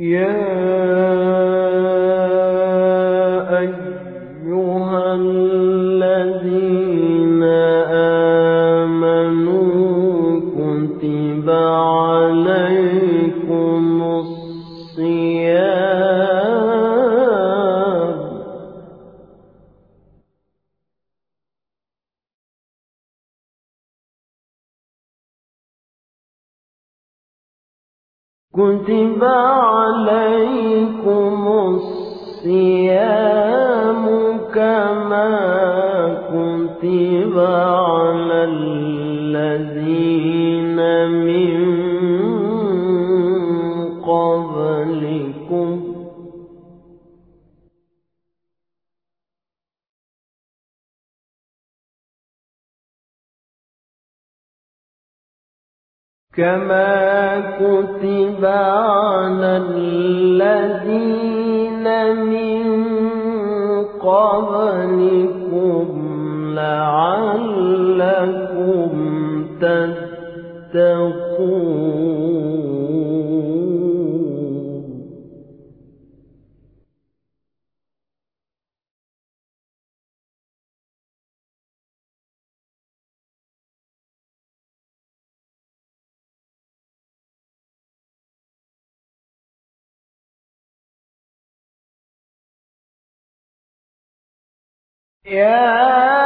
يا كتب عليكم الصيام كما كتب على الذين كما كتب على الذين من قبلكم لعلكم تتقون يا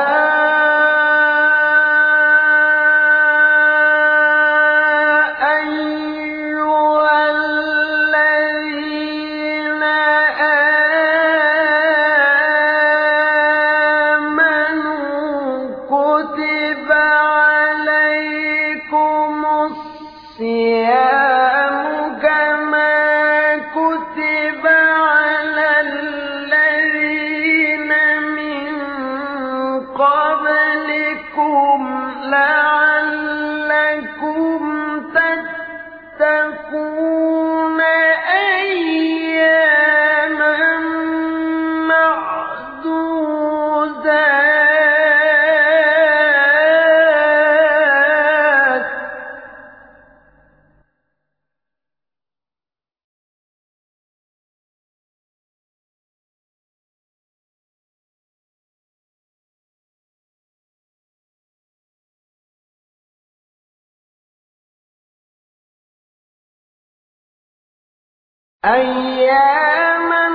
أياما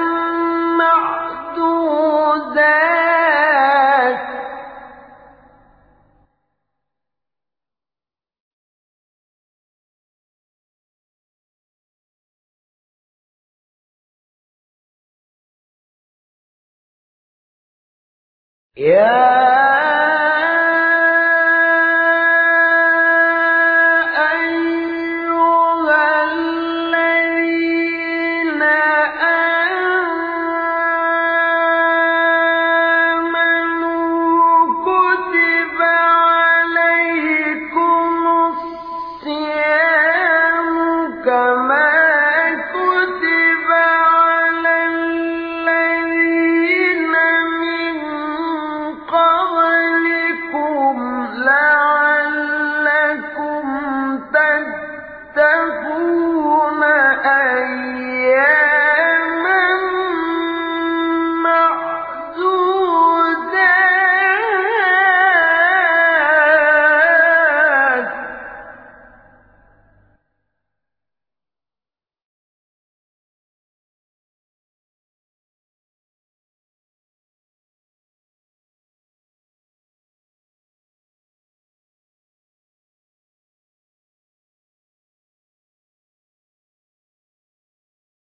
معدودات. يا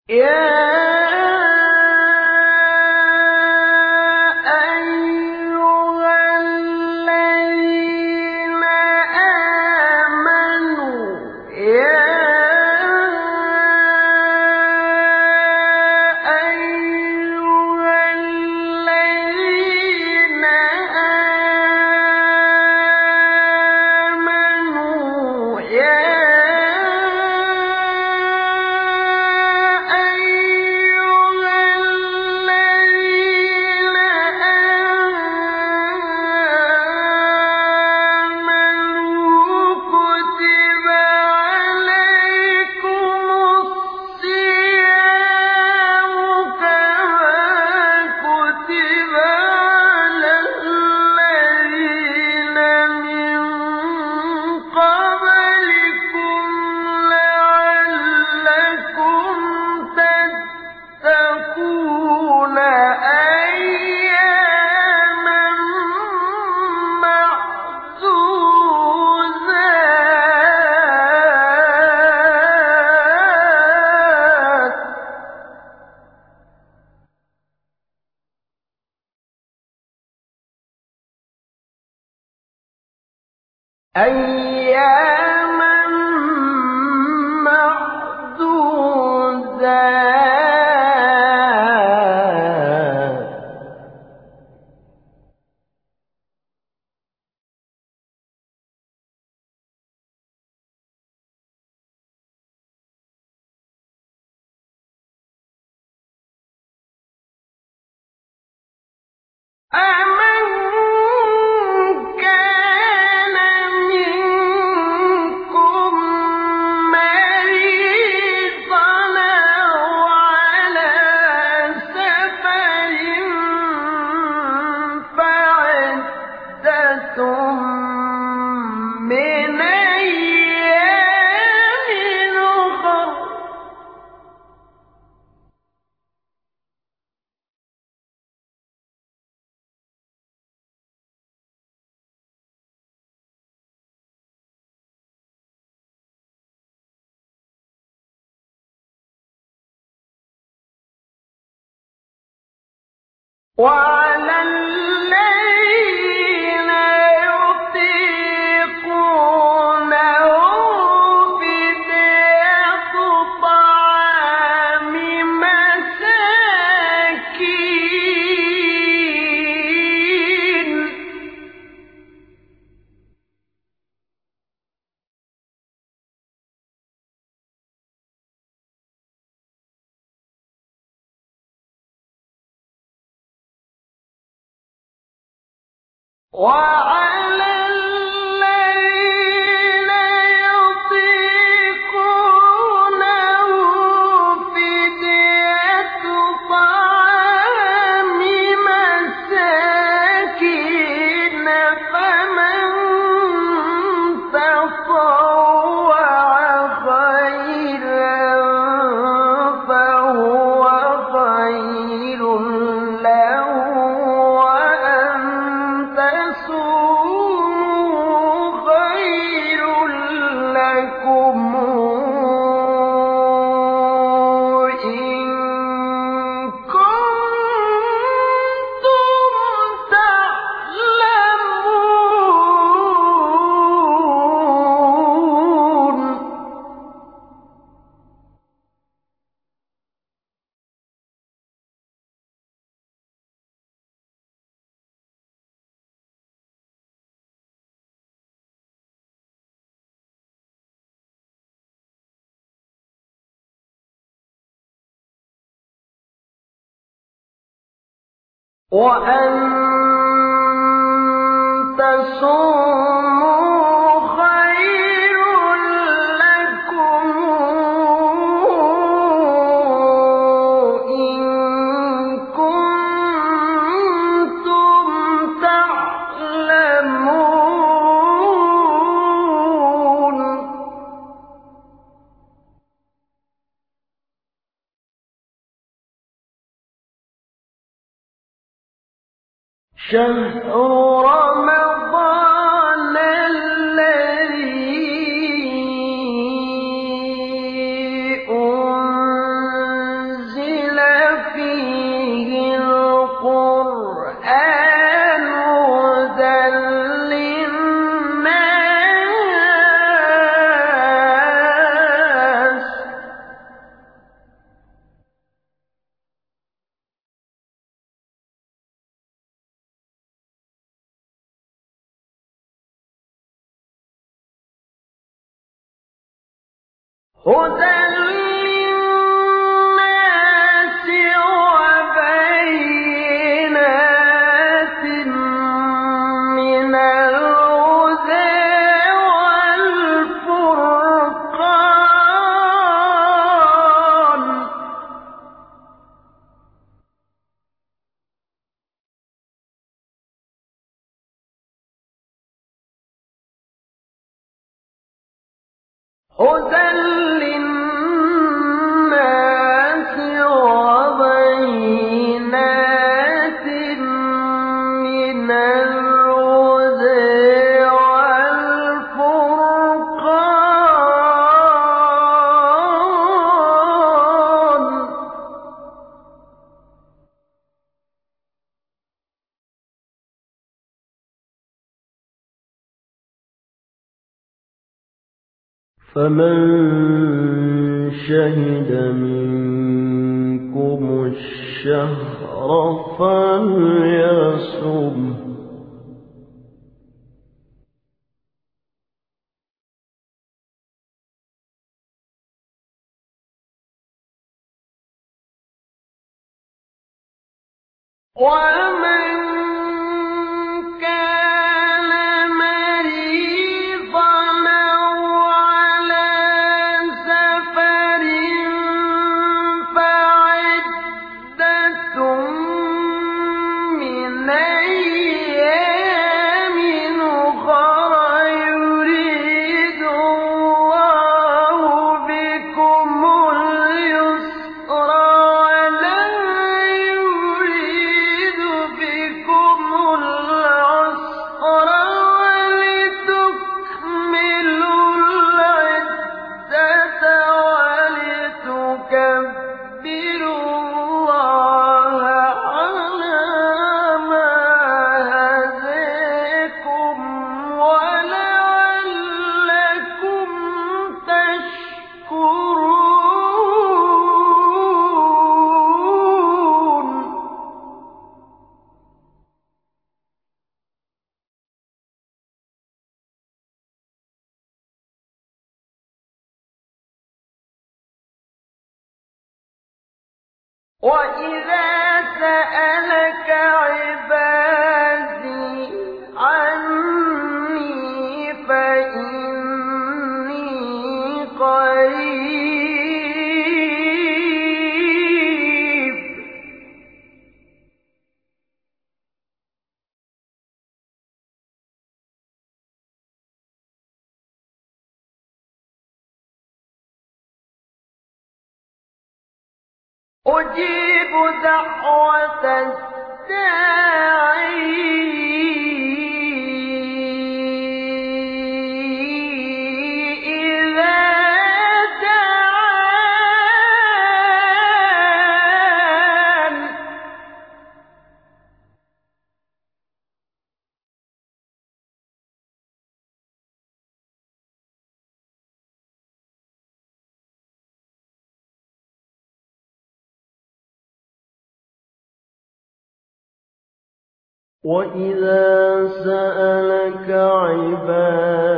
يا فَمَن وَعَلَى وَعَلَى شَهْرُ هدى فمن شهد منكم الشهر فليصم. وَإِذَا سألت وإذا سألك عبادي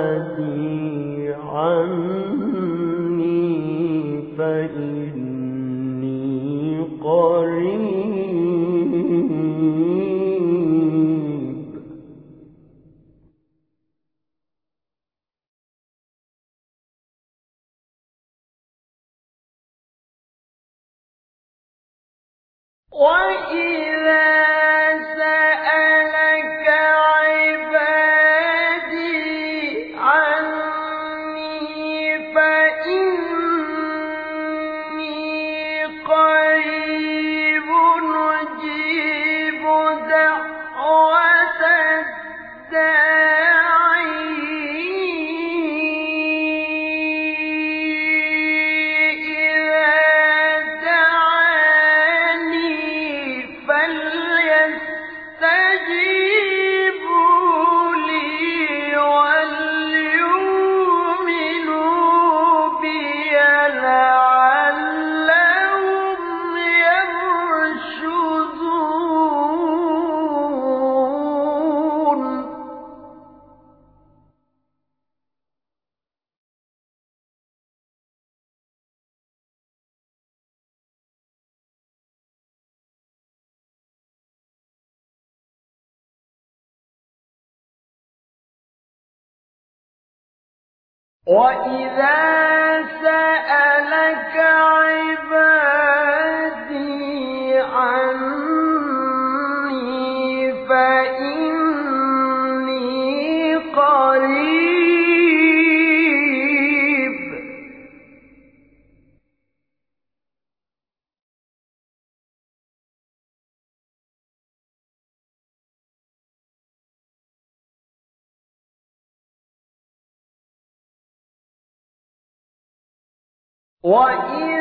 وإذا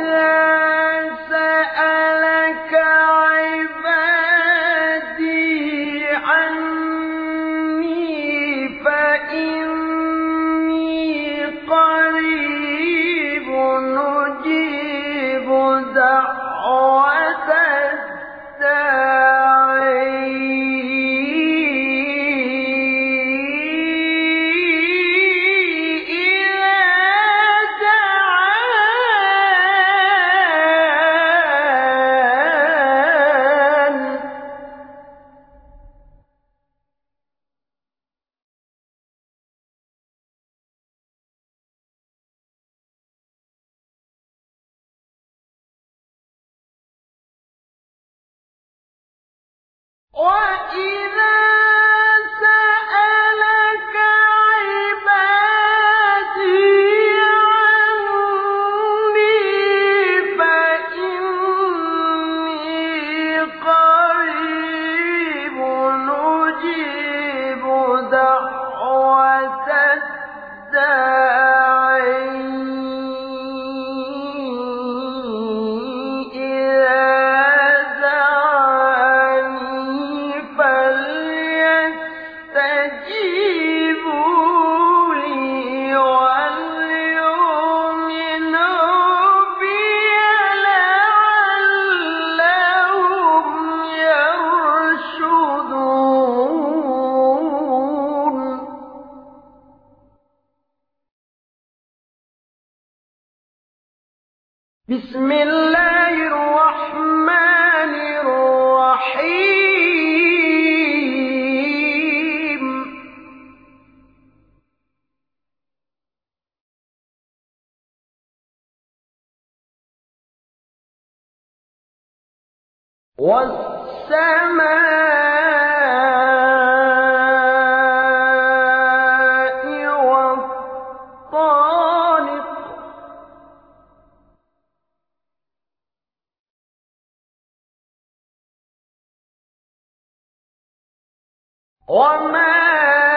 وما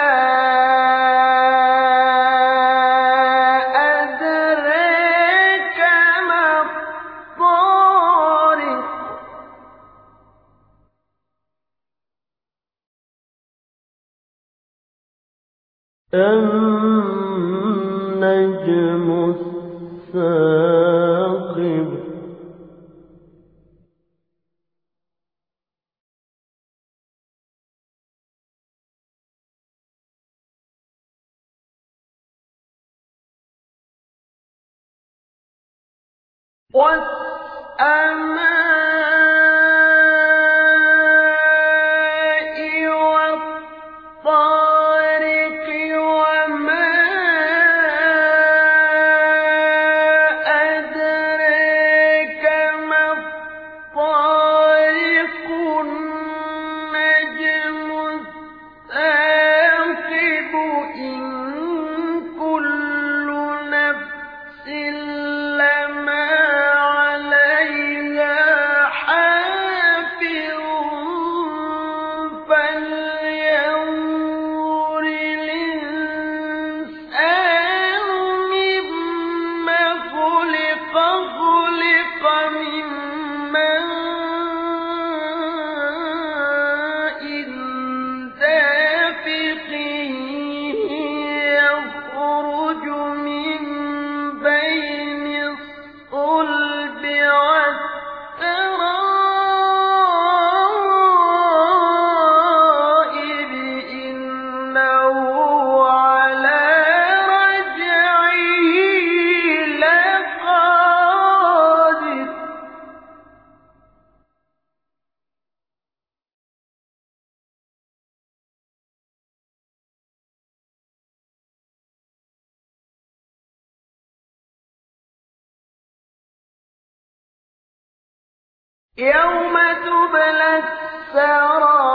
يوم تبلى السرائر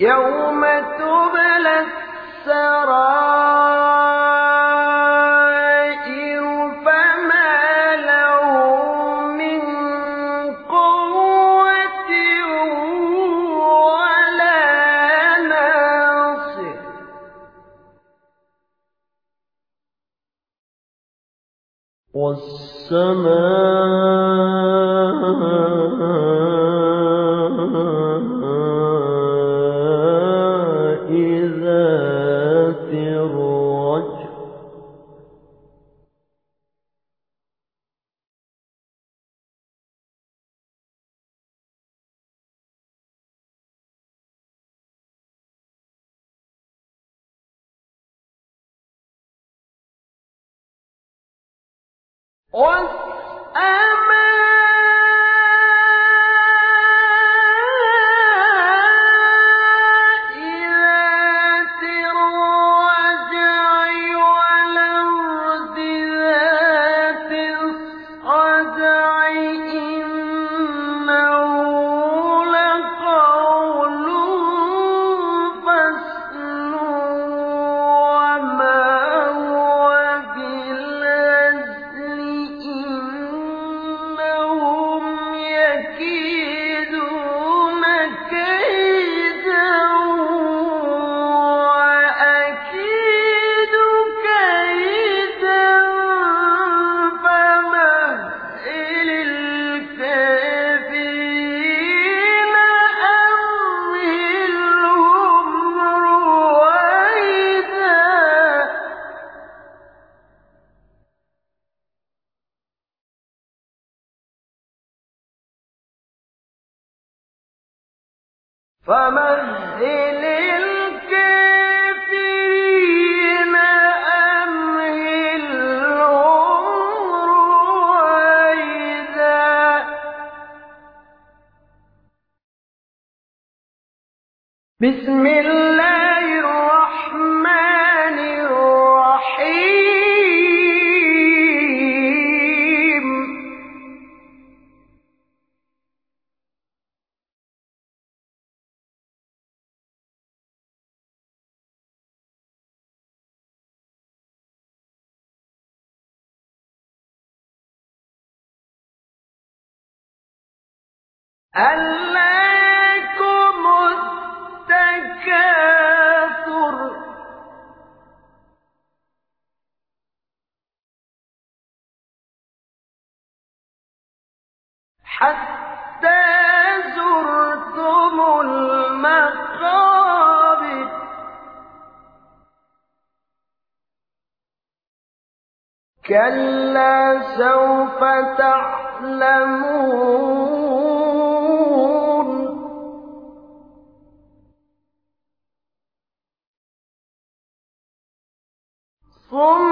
يوم والسماء بسم الله الرحمن الرحيم. ألا كلا سوف تعلمون ثم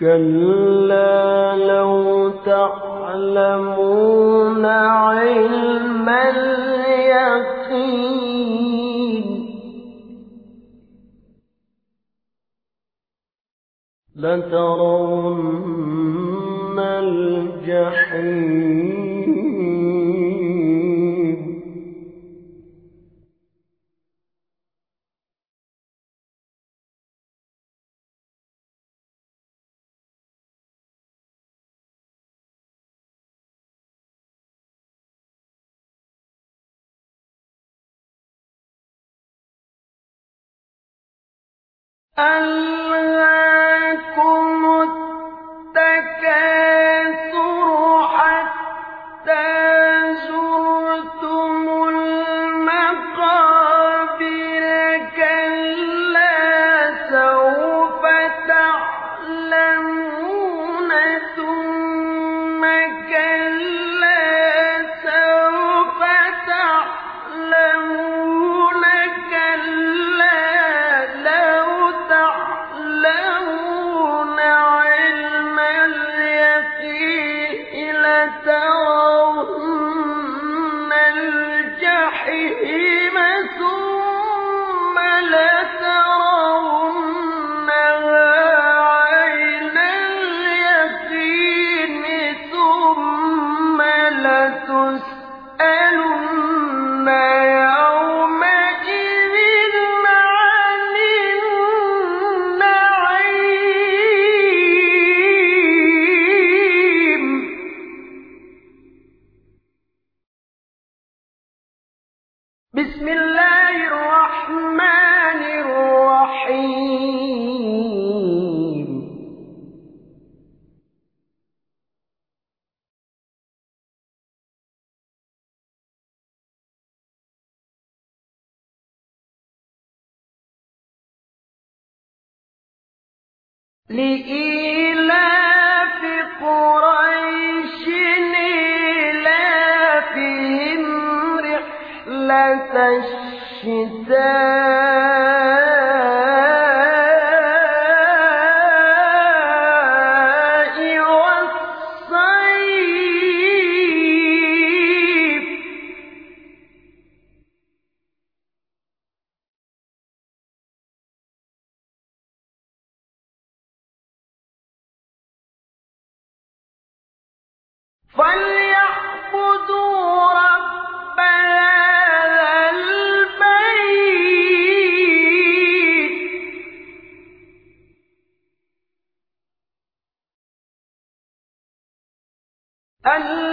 كلا لو تعلمون علم اليقين. لترون الجحيم. ألهاكم التكاثر لإيلاف أن